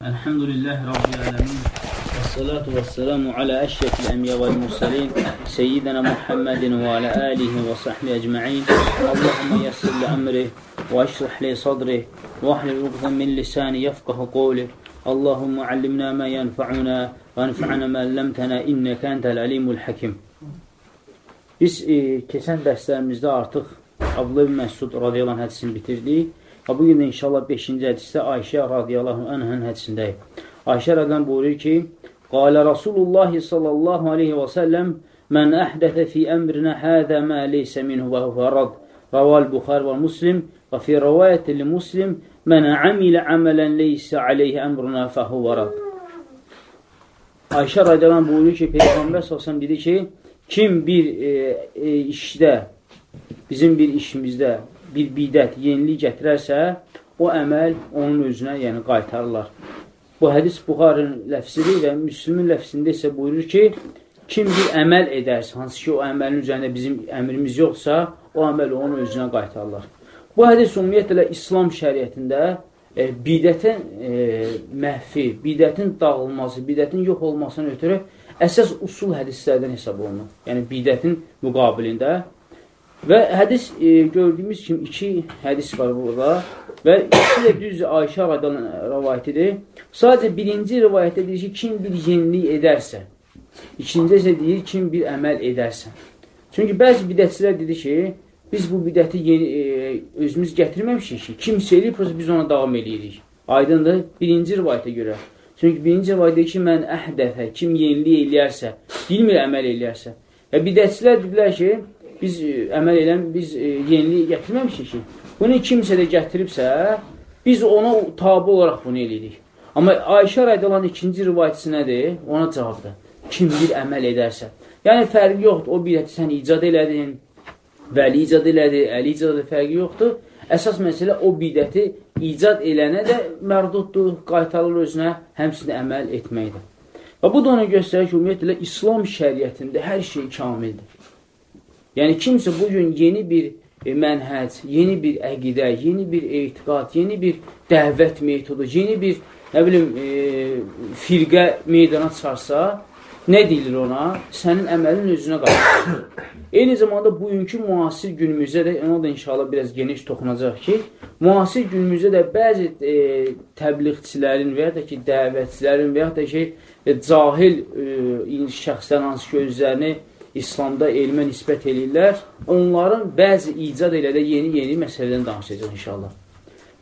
الحمد لله رب العالمين. والصلاة والسلام على أشرف الأنبياء والمرسلين سيدنا محمد وعلى آله وصحبه أجمعين. اللهم يسر لأمره واشرح لي صدره واحلل عقدة من لساني يفقه قوله اللهم علمنا ما ينفعنا وانفعنا ما علمتنا إنك أنت العليم الحكيم. Biz e, keçən dərslərimizdə artıq Abdullah Məsud radiyallahu anh hədisini bitirdik. Və bu gün inşallah 5-ci hədisdə Ayşə radiyallahu anhın hədisindəyik. Ayşə radiyallahu buyurur ki, Qalə Rasulullah sallallahu aleyhi və səlləm Mən əhdətə fi əmrinə hədə mə leysə minhu və huvə rad. Raval Buxar və Muslim və fi rəvayəti li Muslim Mən əmilə əmələn leysə aleyhi əmruna fəhuvə rad. Ayşə radiyallahu buyurur ki, Peyğəmbər sallallahu dedi ki, kim bir e, e, işdə, bizim bir işimizdə bir bidət, yenilik gətirərsə, o əməl onun özünə yəni qaytarırlar. Bu hədis Buxarın ləfsidir və Müslümin ləfsində isə buyurur ki, kim bir əməl edərsə, hansı ki o əməlin üzərində bizim əmrimiz yoxsa, o əməl onun özünə qaytarırlar. Bu hədis ümumiyyətlə İslam şəriətində e, bidətin e, məhfi, bidətin dağılması, bidətin yox olmasına ötürü əsas usul hədislərdən hesab olunur. Yəni bidətin müqabilində Və hədis e, gördüyümüz kimi iki hədis var burada və ikisi də düz Ayşə radan rəvayətidir. Sadəcə birinci rəvayətdə deyir ki, kim bir yenilik edərsə, ikinci isə deyir, kim bir əməl edərsə. Çünki bəzi bidətçilər dedi ki, biz bu bidəti yeni, e, özümüz gətirməmişik ki, kim eləyib, biz ona davam edirik. Aydındır, birinci rəvayətə görə. Çünki birinci rəvayətdə ki, mən əhdəfə, kim yenilik eləyərsə, bilmir əməl eləyərsə. Və bidətçilər dedilər ki, biz e, əməl edən, biz e, yenilik gətirməmişik ki, bunu kimsə də gətiribsə, biz ona tabi olaraq bunu eləyirik. Amma Ayşə raydalan ikinci rivayətçisi nədir? Ona cavabdır. Kim bir əməl edərsə. Yəni, fərqi yoxdur. O bidəti sən icad elədin, vəli icad elədi, əli icad elədi, fərqi yoxdur. Əsas məsələ o bidəti icad elənə də mərduddur, qaytarılır özünə, həmsində əməl etməkdir. Və bu da onu göstərir ki, ümumiyyətlə, İslam şəriətində hər şey kamildir. Yəni kimsə bugün yeni bir e, mənhəc, yeni bir əqidə, yeni bir etiqad, yeni bir dəvət metodu, yeni bir nə bilim e, firqə meydana çıxarsa, nə deyilir ona? Sənin əməlin özünə qalır. Eyni zamanda bugünkü müasir günümüzdə də, ona da inşallah biraz geniş toxunacaq ki, müasir günümüzdə də bəzi e, təbliğçilərin və ya da ki, dəvətçilərin və ya da ki, e, cahil e, şəxslərin hansı ki, özlərini İslamda elmə nisbət eləyirlər, onların bəzi icad elə də yeni-yeni məsələdən danışacaq inşallah.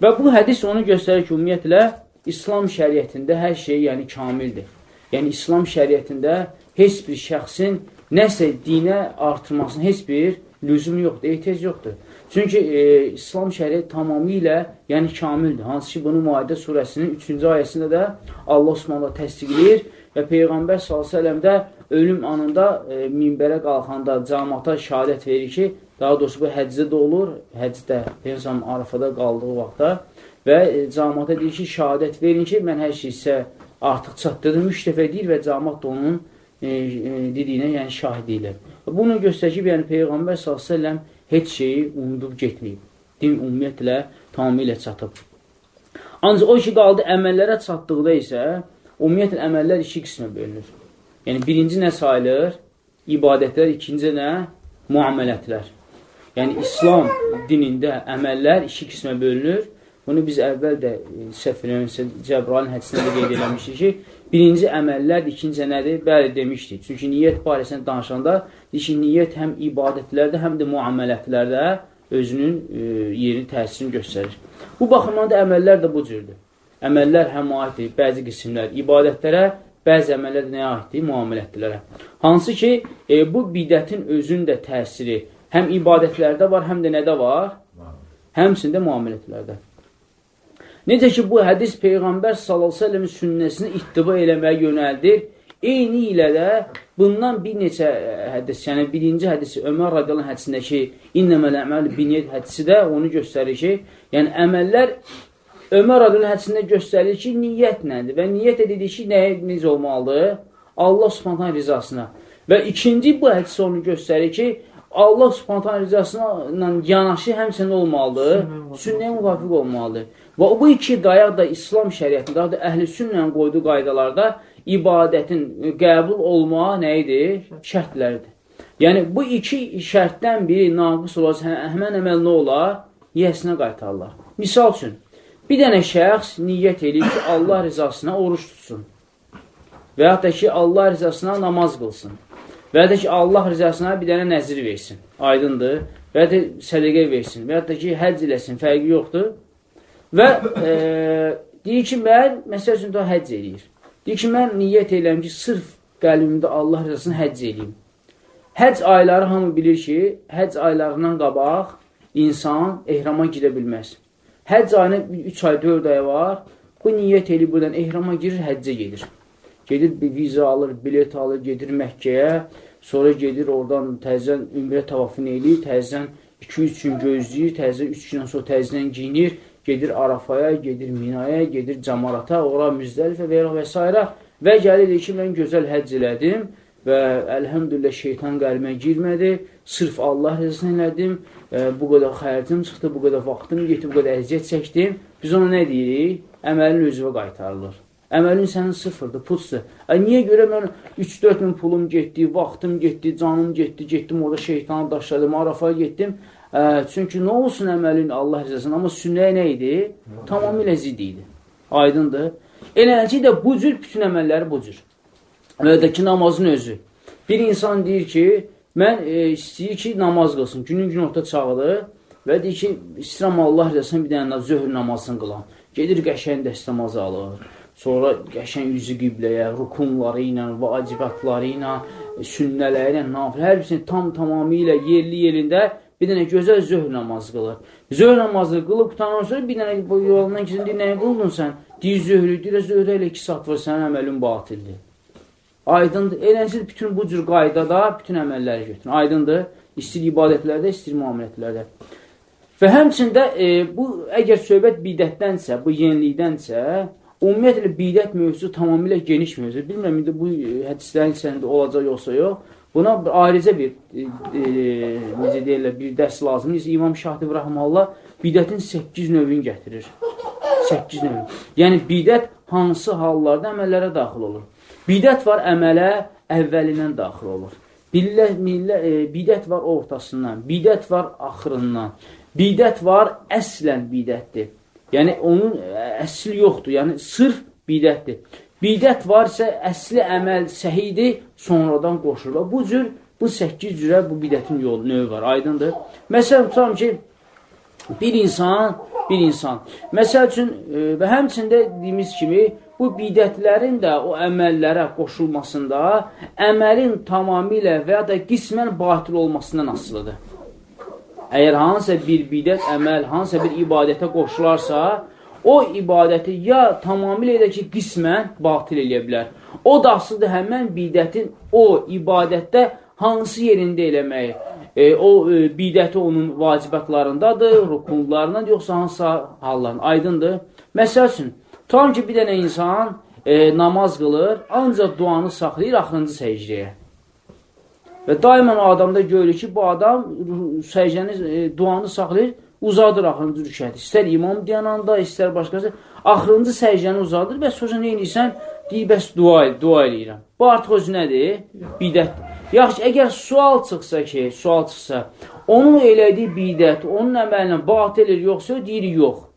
Və bu hədis onu göstərir ki, ümumiyyətlə, İslam şəriətində hər şey yəni kamildir. Yəni, İslam şəriətində heç bir şəxsin nəsə dinə artırmasının heç bir lüzum yoxdur, ehtiyac yoxdur. Çünki e, İslam şəriət tamamilə yəni kamildir. Hansı ki, bunu Maidə surəsinin 3-cü ayəsində də Allah Osmanlı təsdiqləyir və Peyğəmbər s.ə.v də ölüm anında e, minbərə qalxanda camata şəhadət verir ki, daha doğrusu bu həccdə də olur, həccdə, Peyğəmbər Arafada qaldığı vaxtda və e, camata deyir ki, şəhadət verin ki, mən hər şey isə artıq çatdırdım, üç dəfə deyir və camat da onun e, e, dediyinə, yəni şahid edir. Bunu göstərib, yəni Peyğəmbər s.ə.v heç şeyi unudub getməyib. Din ümumiyyətlə tamamilə çatıb. Ancaq o ki, qaldı əməllərə çatdıqda isə, ümumiyyətlə əməllər iki qismə bölünür. Yəni, birinci nə sayılır? İbadətlər, ikinci nə? Muamələtlər. Yəni, İslam dinində əməllər iki qismə bölünür. Bunu biz əvvəl də e, səhv eləmişsə, Cəbralin hədisində də qeyd eləmişdik ki, birinci əməllər, ikinci nədir? Bəli, demişdik. Çünki niyyət barəsində danışanda, deyir ki, niyyət həm ibadətlərdə, həm də muamələtlərdə özünün e, yerini, təsirini göstərir. Bu baxımdan da əməllər də bu cürdür. Əməllər həm aiddir bəzi qismlər ibadətlərə, bəzi əməllər nəyə aiddir? Muamilətlərə. Hansı ki, e, bu bidətin özün də təsiri həm ibadətlərdə var, həm də nədə var? Həmsində muamilətlərdə. Necə ki, bu hədis Peyğəmbər s.ə.v-in sünnəsini ittiba eləməyə yönəldir. Eyni ilə də bundan bir neçə e, hədis, yəni birinci hədisi Ömər radiyallahu hədisindəki innəməl əməl biniyyət hədisi də onu göstərir ki, yəni əməllər Ömər adının hədisində göstərir ki, niyyət nədir? Və niyyət edilir ki, nəyə necə olmalıdır? Allah subhantan rizasına. Və ikinci bu hədisi onu göstərir ki, Allah subhantan rizasına yanaşı həmçinin olmalıdır, sünnəyə müvafiq olmalıdır. Və bu iki dayaq da İslam şəriətində, da əhl-i sünnlə qoyduğu qaydalarda ibadətin qəbul olma nə idi? Şərtləridir. Yəni, bu iki şərtdən biri naqis olarsa, hə, həmən əməl nə olar? Yəsinə qaytarlar. Misal üçün, bir dənə şəxs niyyət edir ki, Allah rizasına oruç tutsun və yaxud da ki, Allah rizasına namaz qılsın və ya da ki, Allah rizasına bir dənə nəzir versin, aydındır, və ya da sədəqə versin və ya da ki, həcc eləsin, fərqi yoxdur və e, deyir ki, mən, məsəl üçün, da həcc eləyir. Deyir ki, mən niyyət eləyəm ki, sırf qəlbimdə Allah rizasını həcc eləyim. Həcc ayları hamı bilir ki, həcc aylarından qabaq insan ehrama girə bilməz. Həcc ayına 3 ay, 4 ay var. Bu niyyət eləyib buradan ehrama girir, həccə gedir. Gedir, bir viza alır, bilet alır, gedir Məkkəyə, sonra gedir oradan təzən ümrə tavafını eləyir, təzən 2-3 gün gözləyir, təzən 3 gündən sonra təzən giyinir, gedir Arafaya, gedir Minaya, gedir Camarata, ora Müzdəlifə və, və s. Və gəlir ki, mən gözəl həcc elədim və əlhəmdülillah şeytan qəlbimə girmədi, sırf Allah rızasını elədim, e, bu qədər xərcim çıxdı, bu qədər vaxtım getdi, bu qədər əziyyət çəkdim. Biz ona nə deyirik? Əməlin özüvə qaytarılır. Əməlin sənin sıfırdır, putsdur. Ə, niyə görə mən 3-4 min pulum getdi, vaxtım getdi, canım getdi, getdim orada şeytanı daşladım, Arafaya getdim. Ə, çünki nə olsun əməlin Allah rızasını, amma sünnəyə nə idi? Tamamilə zid idi. Aydındır. Eləcə də bu cür bütün əməlləri bu cür. Əlbəttə namazın özü. Bir insan deyir ki, mən e, istəyir ki, namaz qılsın. Günün gün orta çağıdır və deyir ki, istəyirəm Allah rəsəm bir dənə zöhr namazını qılan. Gedir qəşəng dəstəmazı alır. Sonra qəşəng yüzü qibləyə, rukunları ilə, vacibatları ilə, sünnələri ilə, nafilə, hər birisini tam tamamilə yerli yerində bir dənə gözəl zöhr namazı qılır. Zöhr namazı qılıb qutandan sonra bir dənə bu yolundan keçin, deyir, nəyə qıldın sən? Deyir, zöhrü, deyir, zöhrə ilə iki saat var, sənin əməlin batildir. Aydındır. Eləncə bütün bu cür qaydada bütün əməlləri götürün. Aydındır. İstir ibadətlərdə, istir muamilətlərdə. Və həmçində e, bu əgər söhbət bidətdənsə, bu yenilikdənsə, ümumiyyətlə bidət mövzusu tamamilə geniş mövzu. Bilmirəm, indi bu e, hədislərin içərisində olacaq yoxsa yox. Buna ayrıca bir, e, e, necə deyirlər, bir dərs lazımdır. İmam Şahib Rəhmallah bidətin 8 növünü gətirir. 8 növü. Yəni, bidət hansı hallarda əməllərə daxil olur? Bidət var əmələ əvvəlindən daxil olur. Billə, millə, e, bidət var ortasından, bidət var axırından, bidət var əslən bidətdir. Yəni, onun e, əsli yoxdur, yəni sırf bidətdir. Bidət varsa əsli əməl səhidir, sonradan qoşulur. Bu cür, bu 8 cürə bu bidətin yolu, növü var, aydındır. Məsələn, tutam ki, bir insan, bir insan, məsəl üçün, e, və həmçində dediyimiz kimi, bu bidətlərin də o əməllərə qoşulmasında əməlin tamamilə və ya da qismən batil olmasından asılıdır. Əgər hansısa bir bidət əməl, hansısa bir ibadətə qoşularsa, o ibadəti ya tamamilə da ki, qismən batil eləyə bilər. O da asılıdır həmən bidətin o ibadətdə hansı yerində eləməyi. E, o e, bidəti onun vacibətlarındadır, rukunlarından, yoxsa hansı hallarında. Aydındır. Məsəl üçün, Tutam ki, bir dənə insan e, namaz qılır, ancaq duanı saxlayır axırıncı səcdəyə. Və daimən o adamda görür ki, bu adam səcdəni, e, duanı saxlayır, uzadır axırıncı rükəti. İstər imam deyən anda, istər başqası, axırıncı səcdəni uzadır və sonra nə edirsən? Deyir, bəs dua, dua eləyirəm. Bu artıq özü nədir? Bidətdir. Yaxşı, əgər sual çıxsa ki, sual çıxsa, onun elədiyi bidət, onun əməlinə batilir yoxsa, deyir, yox.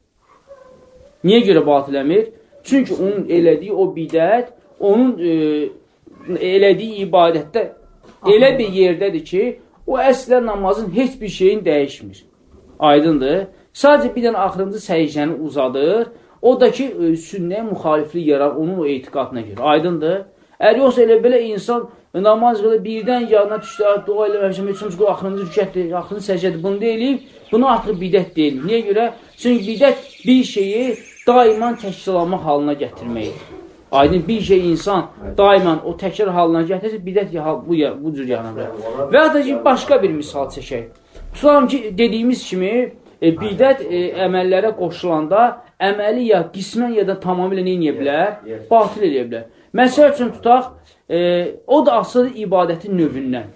Niyə görə batiləmir? Çünki onun elədiyi o bidət, onun e, elədiyi ibadətdə elə bir yerdədir ki, o əslən namazın heç bir şeyin dəyişmir. Aydındır. Sadəcə bir dənə axırıncı səyicəni uzadır. O da ki, e, sünnəyə müxaliflik yarar onun o etiqadına görə. Aydındır. Əgər yoxsa elə belə insan namaz qılır, birdən yanına düşdü, dua eləməmişəm, heç bu axırıncı rükətdir, axırıncı səcədir, bunu deyilib, bunu artıq bidət deyil. Niyə görə? Çünki bidət bir şeyi daimən təkrarlanma halına gətirməkdir. Aydın bir şey insan daimən o təkrar halına gətirsə, bidət bu, bu cür yanır. Və ya da ki, başqa bir misal çəkək. Tutalım ki, dediyimiz kimi, e, bidət e, əməllərə qoşulanda əməli ya qismən ya da tamamilə nə edə bilər? Batil edə bilər. Məsəl üçün tutaq, e, o da asılı ibadətin növündən.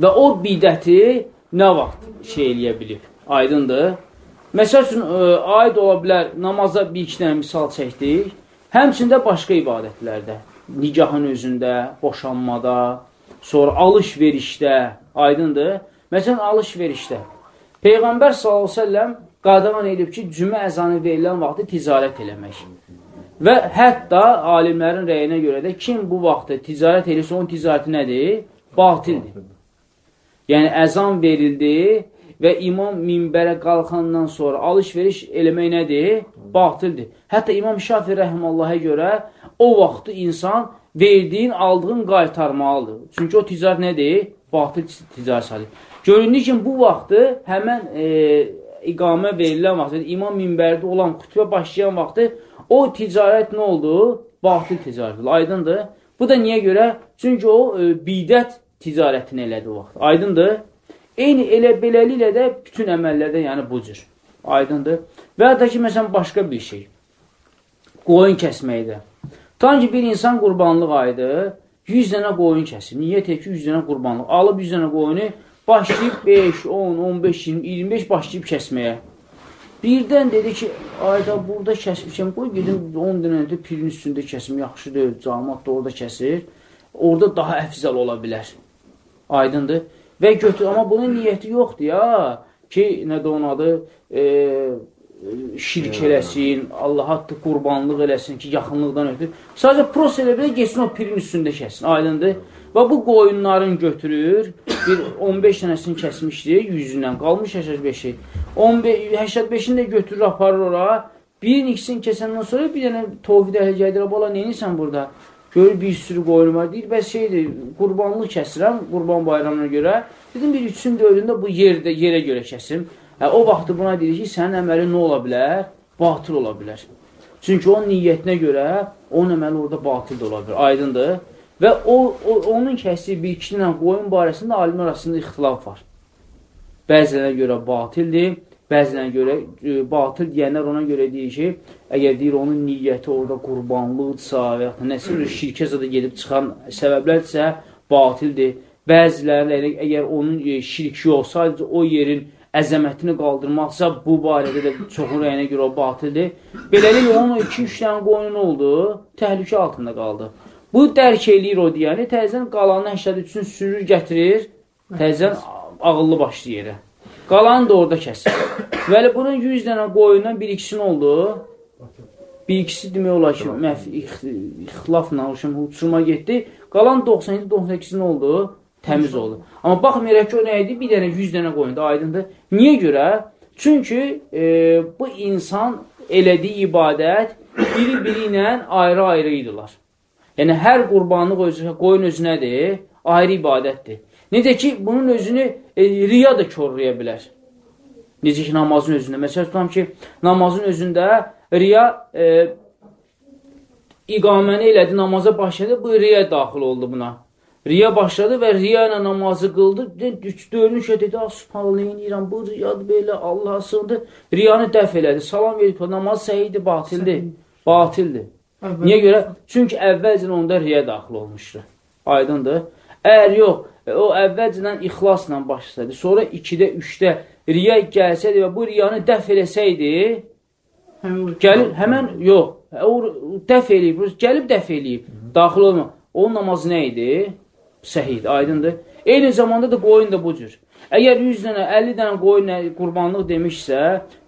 Və o bidəti nə vaxt şey eləyə bilib? Aydındır. Məsəl üçün, ə, e, aid ola bilər, namaza bir iki dənə misal çəkdik. Həmçində başqa ibadətlərdə, nikahın özündə, boşanmada, sonra alış-verişdə, aydındır. Məsələn, alış-verişdə. Peyğəmbər s.ə.v qadağan edib ki, cümə əzanı verilən vaxtı ticarət eləmək. Və hətta alimlərin rəyinə görə də kim bu vaxtda ticarət edirsə, onun ticarəti nədir? Batildir. Yəni, əzan verildi və imam minbərə qalxandan sonra alış-veriş eləmək nədir? Batildir. Hətta İmam Şafi rəhməllahə görə o vaxtı insan verdiyin, aldığın qaytarmalıdır. Çünki o ticarət nədir? Batil ticarət salir. Göründüyü ki, bu vaxtı həmən e, iqamə verilən vaxtı, imam minbərdə olan xütbə başlayan vaxtı o ticarət nə oldu? Batil ticarətdir. Aydındır. Bu da niyə görə? Çünki o e, bidət ticarətini elədi o vaxt. Aydındır. Eyni elə beləliklə də bütün əməllərdə, yəni bu cür. Aydındır. Və ya da ki, məsələn, başqa bir şey. Qoyun kəsməkdə. Tan ki, bir insan qurbanlıq aydı, 100 dənə qoyun kəsir. Niyyət et ki, 100 dənə qurbanlıq. Alıb 100 dənə qoyunu, başlayıb 5, 10, 15, 20, 25 başlayıb kəsməyə. Birdən dedi ki, ayda burada kəsmişəm, qoy gedim 10 dənədə pirin üstündə kəsim, yaxşı deyil, camat da orada kəsir. Orada daha əfzəl ola bilər. Aydındır. Və götür, amma bunun niyyəti yoxdur ya, ki, nədə onun adı, e, şirk eləsin, Allah haqqı qurbanlıq eləsin ki, yaxınlıqdan ötür. Sadəcə pros elə bilə, geçsin o pirin üstündə kəsin, aydındır. Və bu qoyunların götürür, bir 15 dənəsini kəsmişdi, yüzündən, qalmış 85-i. 85-ini də götürür, aparır ora. Birin ikisini kəsəndən sonra bir dənə tovfid əhli gəlir, bala, neyinsən burada? Görür bir sürü qoyun var, deyir, bəs şeydir, qurbanlıq kəsirəm, qurban bayramına görə. Dedim, bir üçün dördündə bu yerdə, yerə görə kəsim. Hə, o vaxtı buna deyir ki, sənin əməli nə ola bilər? Batıl ola bilər. Çünki onun niyyətinə görə onun əməli orada batıl da ola bilər. Aydındır. Və o, o onun kəsi bir iki ilə qoyun barəsində alim arasında ixtilaf var. Bəzilərə görə batildir, bəzilərə görə e, batil deyənlər ona görə deyir ki, əgər deyir onun niyyəti orada qurbanlıqdırsa və ya nəsə bir şirkə zada gedib çıxan səbəblərdirsə batildir. Bəziləri əgər onun e, şirki sadəcə o yerin əzəmətini qaldırmaqsa, bu barədə də çoxun rəyinə görə o batildir. Beləliklə, onun 2-3 dənə qoyun oldu, təhlükə altında qaldı. Bu dərk eləyir o deyəni, təzən qalanını 83-ün sürür, gətirir, təzən ağıllı başlı yerə. Qalanı da orada kəsir. Bəli, bunun 100 dənə qoyundan bir ikisini oldu. Bir ikisi demək olar ki, məf ixtilafla uçurma getdi. Qalan 97-98-in oldu, təmiz oldu. Amma baxmayaraq ki, o nə idi? Bir dənə 100 dənə qoyunda aydındır. Niyə görə? Çünki e, bu insan elədiyi ibadət biri-biri ilə ayrı-ayrı idilar. Yəni, hər qurbanlıq özü, qoyun özünədir, ayrı ibadətdir. Necə ki, bunun özünü e, riya da körləyə bilər. Necə ki, namazın özündə. Məsələn, tutam ki, namazın özündə riya e, iqaməni elədi, namaza başladı, bu riya daxil oldu buna. Riya başladı və riya ilə namazı qıldı. Şey dedi, ah, subhanallah, İran, bu riyadır belə, Allah'a sığındı. Riyanı dəf elədi, salam verib, namaz səhidir, batildir. Batildir. Niyə görə? Çünki əvvəlcə onda riya daxil olmuşdur. Aydındır. Əgər yox, o əvvəlcədən ixlasla başlasaydı, sonra 2-də, 3-də riya gəlsəydi və bu riyanı dəf eləsəydi, gəlir, həmən, yox, o dəf eləyib, gəlib dəf eləyib, daxil olma. Onun namazı nə idi? Səhid, aydındır. Eyni zamanda da qoyun da bu cür. Əgər 100 dənə, 50 dənə qoyun qurbanlıq demişsə,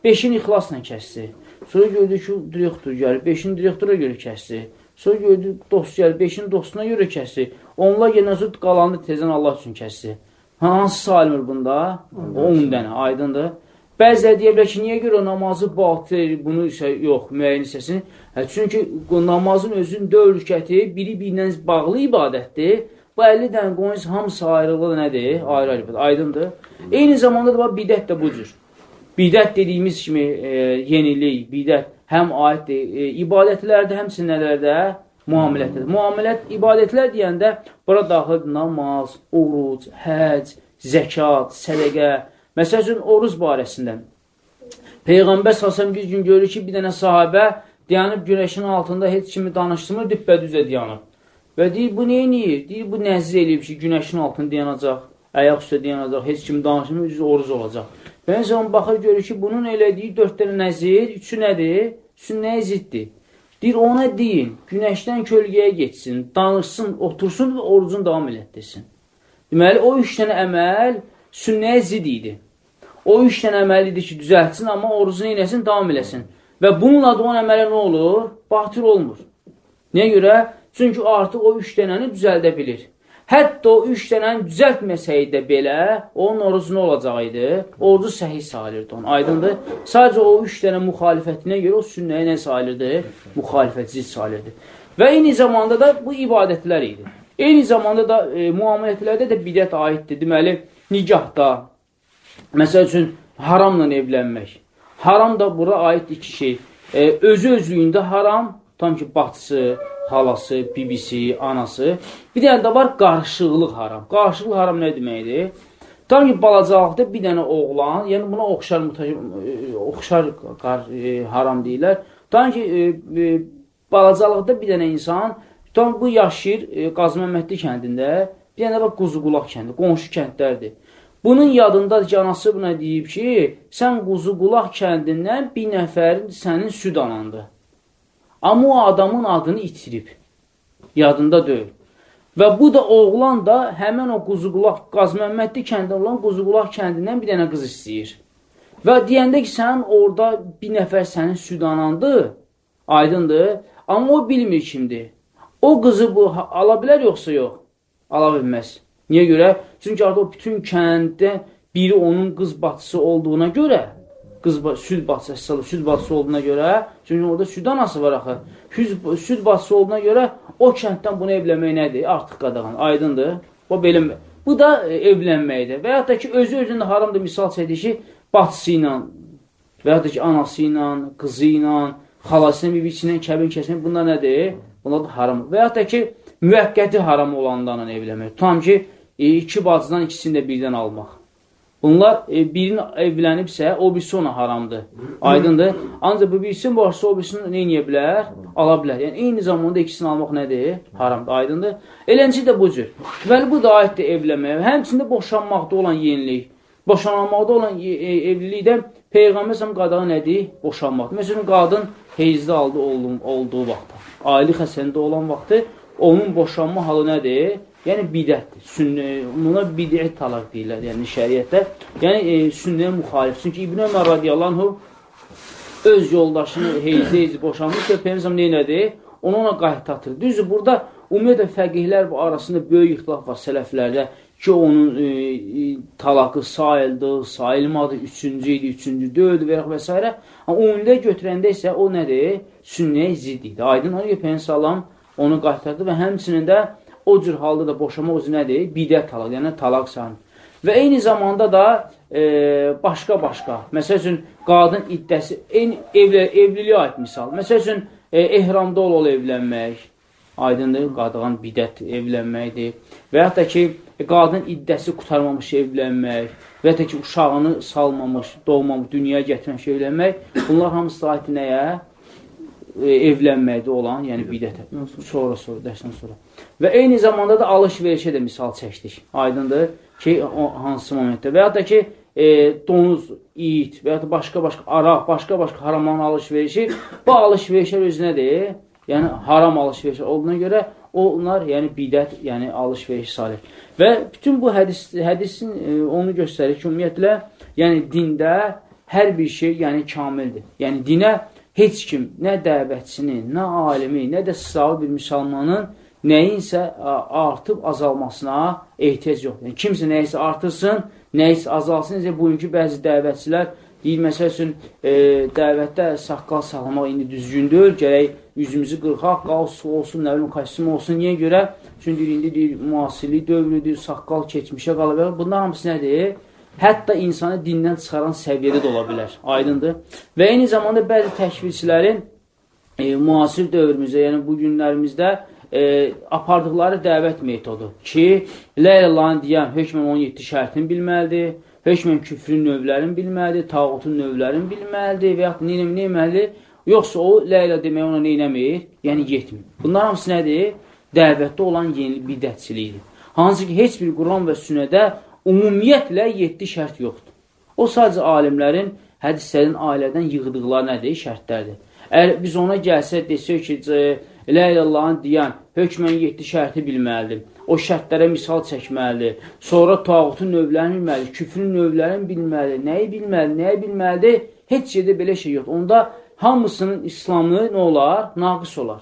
5-ini ixlasla kəsdi. Sonra gördü ki, direktor gəlir, 5-ini direktora görə kəsdi. Sonra gördü, dost gəlir, 5-ini dostuna görə kəsdi. Onlar yenə zıt qalandı tezən Allah üçün kəsdi. Hansı salimir bunda? 10 dənə, aydındır. Bəziləri deyə bilər ki, niyə görə namazı batır, bunu isə yox, müəyyən hissəsini. Hə, çünki namazın özünün dörd rükəti biri birindən bağlı ibadətdir. Bu 50 dənə qoyun hamısı ayrılığı nədir? Ayrı-ayrı aydındır. Eyni zamanda da bidət də bu cür. Bidət dediyimiz kimi e, yenilik, bidət həm aiddir e, ibadətlərdə, həmçinin nələrdə? muamilətdir. Muamilət, ibadətlər deyəndə bura daxil namaz, oruc, həc, zəkat, sədəqə. Məsəl üçün, oruz barəsində. Peyğəmbər səsəm bir gün görür ki, bir dənə sahabə dayanıb günəşin altında heç kimi danışdırmır, düppədüzə dayanıb. Və deyir, bu neyiniyir? Deyir, bu nəzir eləyib ki, günəşin altında dayanacaq, ayaq üstə dayanacaq, heç kimi danışmır, düz oruz olacaq. Peyğəmbər baxır görür ki, bunun elədiyi dörd dənə nəzir, üçü nədir? Üçü nəyə ziddir? Deyir, ona deyin, günəşdən kölgəyə geçsin, danışsın, otursun və orucunu davam elətdirsin. Deməli, o üç dənə əməl sünnəyə zid idi. O üç dənə əməl idi ki, düzəltsin, amma orucunu inəsin, davam eləsin. Və bununla da onun əmələ nə olur? Batır olmur. Niyə görə? Çünki artıq o üç dənəni düzəldə bilir. Hətta o üç dənəni düzəltməsəydi belə, onun orucu nə olacaqdı? Orucu səhih sayılırdı onun. Aydındır? Sadəcə o üç dənə müxalifətinə görə o sünnəyə nə sayılırdı? Müxalifətsiz sayılırdı. Və eyni zamanda da bu ibadətlər idi. Eyni zamanda da e, muamilətlərdə də bidət aiddir. Deməli, nigahda, məsəl üçün, haramla evlənmək. Haram da bura aid iki şey. E, özü özlüyündə haram, tam ki, batısı, halası, bibisi, anası. Bir dənə də var qarşılıqlıq haram. Qarşılıqlıq haram nə deməkdir? Tam ki, balacalıqda bir dənə oğlan, yəni buna oxşar, e, oxşar e, haram deyirlər. Tam ki, e, e, balacalıqda bir dənə insan, tam bu yaşayır e, Qazməmmədli kəndində, bir dənə bax Quzuqulaq kəndi, qonşu kəndlərdir. Bunun yadındadır ki, anası buna deyib ki, sən Quzuqulaq kəndindən bir nəfər sənin süd anandır. Amma o adamın adını itirib. Yadında deyil. Və bu da oğlan da həmən o Quzuqulaq, Qazməmmədli kəndində olan Quzuqulaq kəndindən bir dənə qız istəyir. Və deyəndə ki, sənin orada bir nəfər sənin südanandır, aydındır, amma o bilmir kimdir. O qızı bu ala bilər yoxsa yox? Ala bilməz. Niyə görə? Çünki artıq bütün kənddə biri onun qız batısı olduğuna görə qız süd bacısı, süd bacısı olduğuna görə, çünki orada süd anası var axı. Süd, süd bacısı olduğuna görə o kənddən bunu evlənmək nədir? Artıq qadağan, aydındır. O belə bu da e, evlənməkdir. Və ya da ki, özü özündə haramdır misal çəkdi ki, bacısı ilə və ya da ki, anası ilə, qızı ilə, xalasının bibisi ilə kəbin kəsmək bunlar nədir? Bunlar da haram. Və ya da ki, müvəqqəti haram olanlarla evlənmək. Tam ki, e, iki bacıdan ikisini də birdən almaq. Bunlar e, birini evlənibsə, o birisi ona haramdır. Aydındır. Ancaq bu birisinin varsa, o birisini nə edə bilər? Ala bilər. Yəni, eyni zamanda ikisini almaq nədir? Haramdır. Aydındır. Elənci də bu cür. Deməli, bu da aiddir evlənməyə. Həmçində boşanmaqda olan yenilik. Boşanmaqda olan e, e, evlilikdə Peyğəmbər səhəm qadağı nədir? Boşanmaqdır. Məsələn, qadın heyzdə aldı olduğu, vaxtda, aylı xəsəndə olan vaxtı onun boşanma halı nədir? Yəni bidətdir. Sünnə, buna bidət talaq deyirlər, yəni şəriətdə. Yəni e, sünnəyə müxalif. Çünki İbn Ömər radiyallahu öz yoldaşını heyzi-heyzi boşanmış və Peyğəmbər nə elədi? Onu ona qayıtlatır. Düzdür, burada ümumiyyətlə fəqihlər arasında böyük ixtilaf var sələflərdə ki, onun e, e, talaqı sayıldı, sayılmadı, üçüncü idi, üçüncü dördü və, və s. Amma ümumidə götürəndə isə o nədir? Sünnəyə zid idi. Aydın onu ki, Peyğəmbər onu qaytardı və həmçinin də o cür halda da boşamaq özü nədir? Bidət talaq, yəni talaq sayılır. Və eyni zamanda da başqa-başqa, e, məsəl üçün, qadın iddəsi, eyni evli, evliliyə aid misal. Məsəl üçün, e, ehramda ol-ol evlənmək, aydındır, qadağan bidət evlənməkdir. Və yaxud da ki, qadın iddəsi qutarmamış evlənmək, və yaxud da ki, uşağını salmamış, doğmamış, dünyaya gətirməmiş evlənmək, bunlar hamısı aid nəyə? E, evlənməkdə olan, yəni bidətə. Sonra, sonra, dərsdən sonra. Və eyni zamanda da alış-verişə də misal çəkdik. Aydındır ki, o, hansı momentdə. Və ya da ki, e, donuz, it və ya da başqa-başqa araq, başqa-başqa haramların alış-verişi, bu alış-verişlər özü nədir? Yəni, haram alış-veriş olduğuna görə onlar, yəni bidət, yəni alış-veriş salir. Və bütün bu hədis, hədisin e, onu göstərir ki, ümumiyyətlə, yəni dində hər bir şey, yəni kamildir. Yəni dinə heç kim, nə dəvətçinin, nə alimi, nə də sağ bir müsəlmanın nəyinsə artıb azalmasına ehtiyac yoxdur. Yəni, kimsə nəyisə artırsın, nəyisə azalsın. Necə bugünkü bəzi dəvətçilər deyir, məsəl üçün, e, dəvətdə saqqal saxlamaq indi düzgün deyil, gərək yüzümüzü qırxaq, qal olsun, nə bilim, kostyum olsun. Niyə görə? Çünki indi deyir, müasirlik dövrüdür, saqqal keçmişə qalıb. Bunlar hamısı nədir? Hətta insanı dindən çıxaran səviyyədə də ola bilər. Aydındır. Və eyni zamanda bəzi təkvirçilərin e, müasir dövrümüzdə, yəni bu günlərimizdə e, apardıqları dəvət metodu ki, Ləyləllahın deyən hökmən 17 şərtini bilməlidir, hökmən küfrün növlərini bilməlidir, tağutun növlərini bilməlidir və yaxud neynəmi neyməlidir, yoxsa o Ləylə demək ona neynəmir, yəni yetmir. Bunlar hamısı nədir? Dəvətdə olan yeni bidətçilikdir. Hansı ki, heç bir Quran və sünnədə ümumiyyətlə 7 şərt yoxdur. O sadəcə alimlərin hədislərin ailədən yığdıqları nədir? Şərtlərdir. Əgər biz ona gəlsək, desək ki, Lə ilallahın deyən hökmən 7 şərti bilməlidir. O şərtlərə misal çəkməlidir. Sonra tağutun növlərini bilməlidir, küfrün növlərini bilməlidir. Nəyi bilməlidir, nəyi bilməlidir? Heç yerdə belə şey yoxdur. Onda hamısının İslamı nə olar? Naqis olar.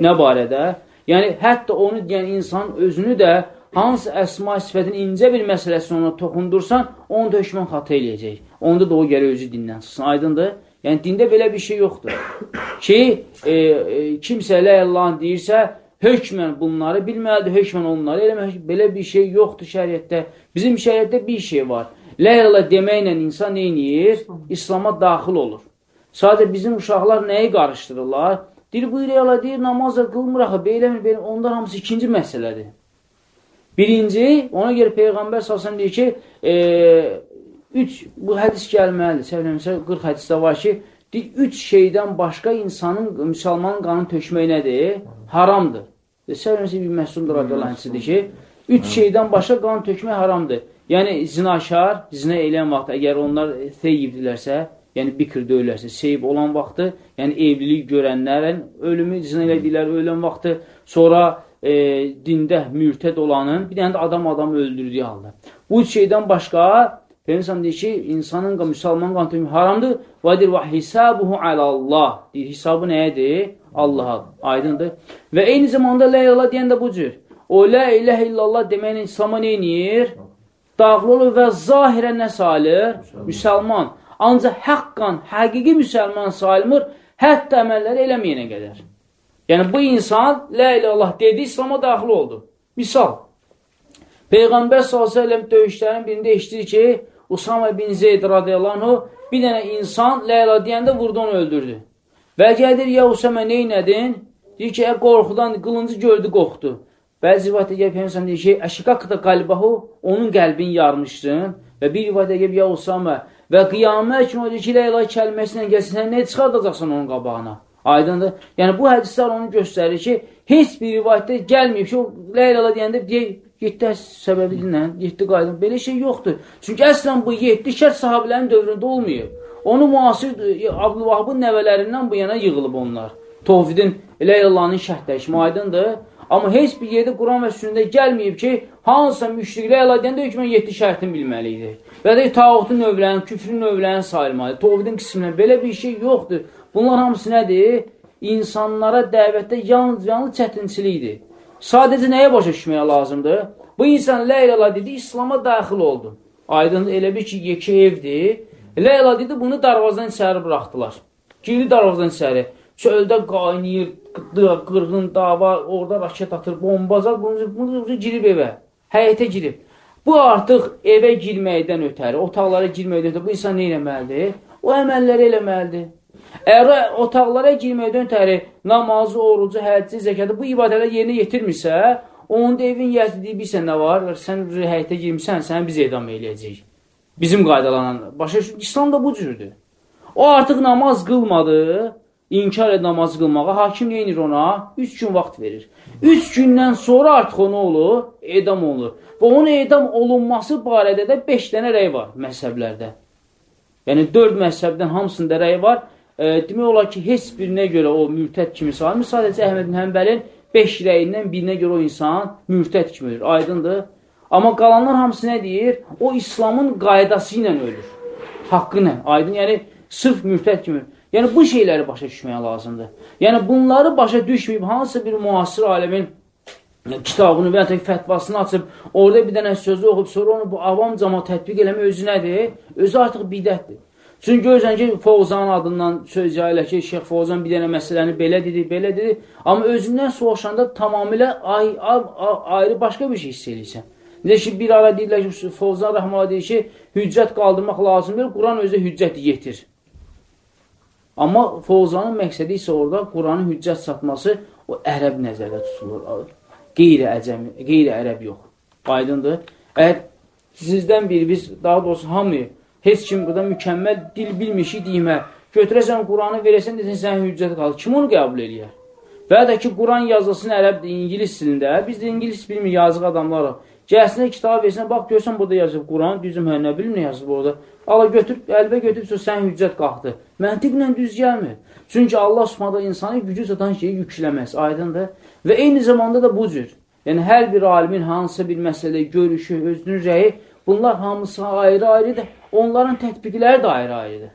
Nə barədə? Yəni, hətta onu deyən insan özünü də hansı əsma sifətin incə bir məsələsini ona toxundursan, onu da hökmən xata eləyəcək. Onda da o gələ özü dindən çıxsın. Aydındır? Yəni, dində belə bir şey yoxdur. Ki, e, e, kimsə elə Allahın deyirsə, hökmən bunları bilməlidir, hökmən onları eləmək. Belə bir şey yoxdur şəriətdə. Bizim şəriətdə bir şey var. Ləyələ deməklə insan neyniyir? İslama daxil olur. Sadəcə bizim uşaqlar nəyi qarışdırırlar? Deyir, bu ilə deyir, namazla qılmıraq, beyləmir, beyləmir. Onlar hamısı ikinci məsələdir. Birinci, ona görə Peyğəmbər salsam deyir ki, e, Üç, bu hədis gəlməlidir. Səvləmsə 40 hədisdə var ki, üç şeydən başqa insanın, müsəlmanın qanını tökmək nədir? Haramdır. Səvləmsə bir məhsuldur radiyalancıdır ki, üç şeydən başqa qanı tökmək haramdır. Yəni, zinaşar, zinə eləyən vaxt, əgər onlar theyibdirlərsə, yəni bikr döyürlərsə, seyib olan vaxtı, yəni evlilik görənlərin ölümü, zinə elədiklər ölən vaxtı, sonra e, dində mürtəd olanın, bir dənə də adam adam öldürdüyü halda. Bu üç şeydən başqa Peyğəmbər deyir ki, insanın, müsəlman qanı haramdır. Və deyir, və hisabuhu alallah. Deyir, hesabı nəyədir? Allaha. Aydındır. Və eyni zamanda la ilaha deyən də bu cür. O la ilahe illallah deməklə İslam'a neynir? Dağlı olur və zahirən nə salir? Müsəlman. Ancaq haqqan, həqiqi müsəlman sayılmır, hətta əməlləri eləməyənə qədər. Yəni, bu insan la ilahe dedi, İslam'a daxil oldu. Misal, Peyğəmbər s.ə.v döyüşlərin birində eşitir ki, Usama bin Zeyd radiyallahu bir dənə insan Leyla deyəndə vurdu onu öldürdü. Və gəlir, ya Usama neynədin? Deyir ki, qorxudan qılıncı gördü, qorxdu. Bəzi rivayətə gəlib Peyğəmbər deyir ki, əşiqaqda qalbahu onun qəlbini yarmışsın və bir rivayətə gəlib ya Usama və qiyamət kimi o deyir ki, Leyla kəlməsinə gəlsin, sən nə çıxardacaqsan onun qabağına? Aydındır. Yəni bu hədislər onu göstərir ki, heç bir rivayətdə gəlməyib ki, o Leyla deyəndə deyir, 7 səbəbi ilə 7 qayda. Belə şey yoxdur. Çünki əslən bu 7 şərt sahabilərin dövründə olmayıb. Onu müasir e, Abdülvahabın nəvələrindən bu yana yığılıb onlar. Allahın şərtləri kimi aydındır. Amma heç bir yerdə Quran və sünnədə gəlməyib ki, hansısa müşriklə əla deyəndə hökmən 7 şərtin bilməli idi. Və də tağutun növlərini, küfrün növlərini sayılmalı. Tovhidin qismində belə bir şey yoxdur. Bunlar hamısı nədir? İnsanlara dəvətdə yalnız, yalnız çətinçilikdir. Sadəcə nəyə başa düşməyə lazımdır? Bu insan Leyla dedi, İslama daxil oldu. Aydın elə bir ki, yekə evdir. Leyla dedi, bunu darvazdan içəri buraxdılar. Girdi darvazdan içəri. Çöldə qaynayır, qırğın, dava, orada raket atır, bombazar, bunu, bunu girib evə. Həyətə girib. Bu artıq evə girməkdən ötəri, otaqlara girməkdən ötəri bu insan nə eləməlidir? O əməlləri eləməlidir. Əgər otaqlara girməkdən təri namazı, orucu, həcci, zəkatı bu ibadələr yerinə yetirmirsə, onun da evin yəzi deyib, bilsən nə var? Sən həyətə girmirsən, səni biz edam eləyəcəyik. Bizim qaydalanan. Başa İslam da bu cürdür. O artıq namaz qılmadı, inkar et namazı qılmağa. Hakim neyinir ona? Üç gün vaxt verir. Üç gündən sonra artıq o nə olur? Edam olur. Və onun edam olunması barədə də beş dənə rəy var məzhəblərdə. Yəni, dörd məzhəbdən hamısında rəy var e, demək olar ki, heç birinə görə o mürtəd kimi sayılmır. Sadəcə Əhməd bin Həmbənin 5 rəyindən birinə görə o insan mürtəd kimi ölür. Aydındır. Amma qalanlar hamısı nə deyir? O İslamın qaydası ilə ölür. Haqqı ilə. Aydın, yəni sırf mürtəd kimi. Yəni bu şeyləri başa düşməyə lazımdır. Yəni bunları başa düşməyib hansısa bir müasir aləmin kitabını və ya fətvasını açıb, orada bir dənə sözü oxub, sonra onu bu avam cama tətbiq eləmək özü nədir? Özü artıq bidətdir. Çünki görürsən ki, Fovzan adından söz yayılə ki, Şeyx Fovzan bir dənə məsələni belə dedi, belə dedi. Amma özündən soğuşanda tamamilə ay, ay, ayrı başqa bir şey hiss edirsən. Necə ki, bir ara deyirlər ki, Fovzan Rəhmələ deyir ki, hüccət qaldırmaq lazımdır, Quran özü hüccət yetir. Amma Fovzanın məqsədi isə orada Quranın hüccət satması o ərəb nəzərdə tutulur. Qeyri-əcəmi, qeyri-ərəb yox. Aydındır. Əgər sizdən biri, biz daha doğrusu hamıyı heç kim burada mükəmməl dil bilmişi deyimə, götürəsən Quranı verəsən, desən, sən hüccət qalır. Kim onu qəbul eləyər? Və ya da ki, Quran yazılsın ərəb, ingilis dilində, biz də ingilis bilmir, yazıq adamlar Gəlsinə kitabı versin, bax, görsən burada yazıb Quran, düzüm, hə, nə bilim nə yazıb orada. Allah götür, əlbə götürüb, sən hüccət qalxdı. Məntiqlə düz gəlmir. Çünki Allah subhanda insanı gücü çatan şeyi yükləməz, aydındır. Və eyni zamanda da bu cür. Yəni, hər bir alimin hansısa bir məsələdə görüşü, özünün rəyi, bunlar hamısı ayrı-ayrıdır. Onların tətbiqləri də ayrı-ayrıdır.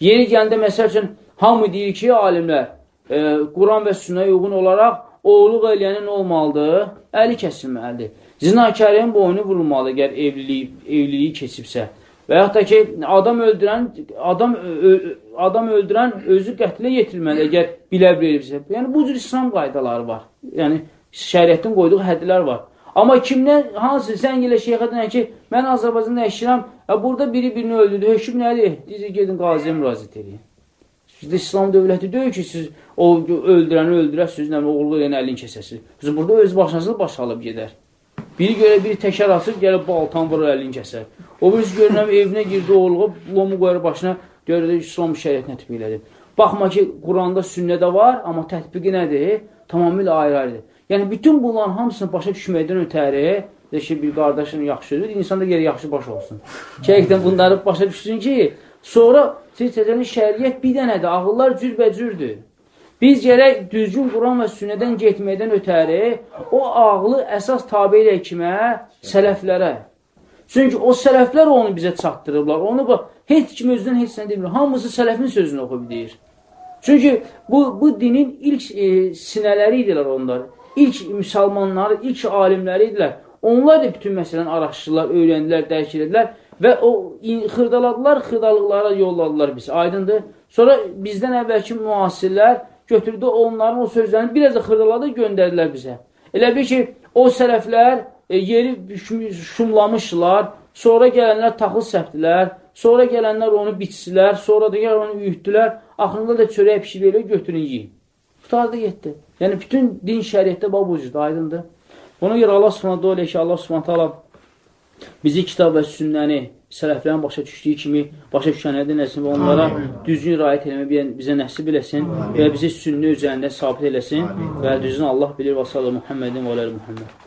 Yeri gəndə, məsəl üçün, hamı deyir ki, alimlər, e, Quran və sünnəyə uyğun olaraq oğluq eləyənin olmalıdır, əli kəsilməlidir. Zinakarın boynu vurulmalı, əgər evliliyi, evliliyi keçibsə. Və yaxud da ki, adam öldürən, adam, adam öldürən özü qətlə yetirilməli, əgər bilə bilirsə. Yəni, bu cür İslam qaydaları var. Yəni, şəriyyətin qoyduğu hədlər var. Amma kimdən, hansı, sən gələ şeyxə denən ki, mən Azərbaycanda yaşayıram, burada biri birini öldürdü, höküm nədir? Deyəcək, gedin qaziyə müraciət edin. Sizdə İslam dövləti deyil ki, siz o öldürəni öldürəsiniz, nə oğlu ilə əlin kəsəsiniz. Siz burada öz başınızı baş alıb gedər. Biri görə biri təkər açıb, gəlib baltan vurur, əlini kəsər. O birisi görünəm, evinə girdi, oğluğa lomu qoyur başına, görür, İslam şəriyyətinə tətbiq elədir. Baxma ki, Quranda sünnədə var, amma tətbiqi nədir? Tamamilə ayrı-ayrıdır. Yəni, bütün bunların hamısını başa düşməkdən ötəri, ki, bir qardaşın yaxşı sözü, insan da gəlir yaxşı baş olsun. Kəqiqdən bunları başa düşsün ki, sonra seçəcənin şəriyyət bir dənədir, ağıllar cürbəcürdür. Biz gərək düzgün Quran və sünnədən getməkdən ötəri o ağlı əsas tabi ilə kimə? Sələflərə. Çünki o sələflər onu bizə çatdırıblar. Onu bax, heç kim özündən heç nə demir. Hamısı sələfin sözünü oxub deyir. Çünki bu, bu dinin ilk e, sinələri idilər onlar. İlk müsəlmanları, ilk alimləri idilər. Onlar da bütün məsələni araşdırdılar, öyrəndilər, dərk edilər və o xırdaladılar, xırdalıqlara yolladılar bizi. Aydındır. Sonra bizdən əvvəlki müasirlər götürdü onların o sözlərini biraz da xırdaladı, göndərdilər bizə. Elə bir ki, o sələflər e, yeri şumlamışlar, sonra gələnlər taxıl səpdilər, sonra gələnlər onu bitsilər, sonra da gəl onu üyütdülər, axırında da çörək pişirəyə götürün yiyin. Qutardı getdi. Yəni, bütün din şəriətdə bu cürdür, aydındır. Ona görə Allah subhanətə elə ki, Allah subhanətə bizi kitab və sünnəni sələflərin başa düşdüyü kimi başa düşənlərdə nəsin və onlara düzgün rayət eləmə bizə nəsib eləsin və bizi sünni üzərində sabit eləsin və düzgün Allah bilir və sallallahu Muhammedin və aləli Muhammed.